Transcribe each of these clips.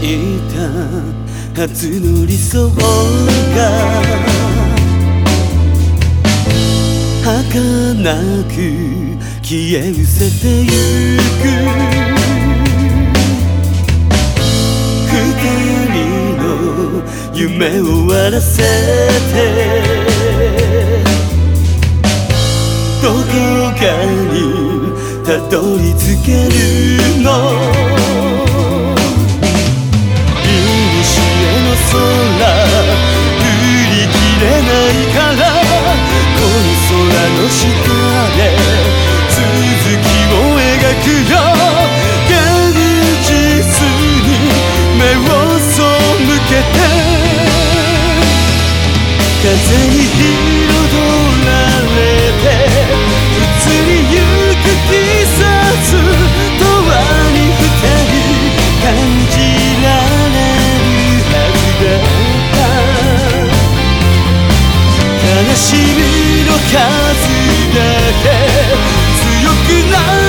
いた初の理想が儚く消え失せてゆく二人の夢を終わらせてどこかにたどり着けるのしみの数だけ強くなる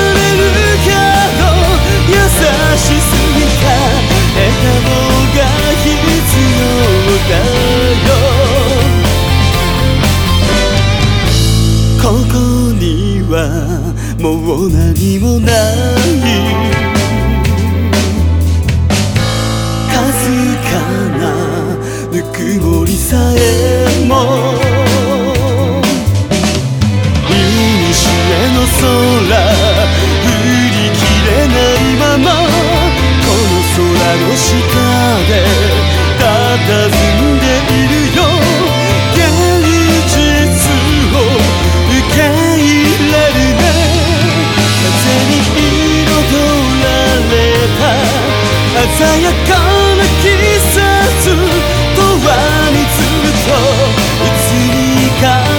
空売りきれないままこの空の下で佇んでいるよ。現実を受け入れるね。風に彩られた鮮やかな季節永遠にずっといつにか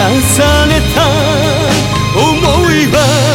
重ねた想いは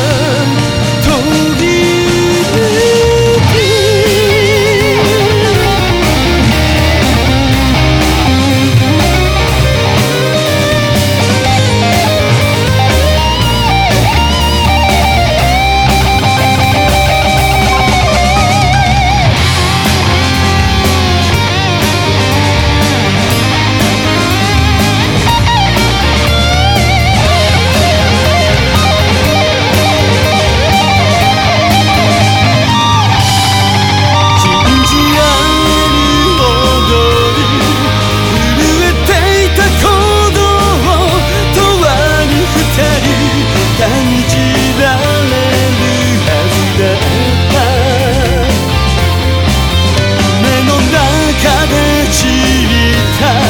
さ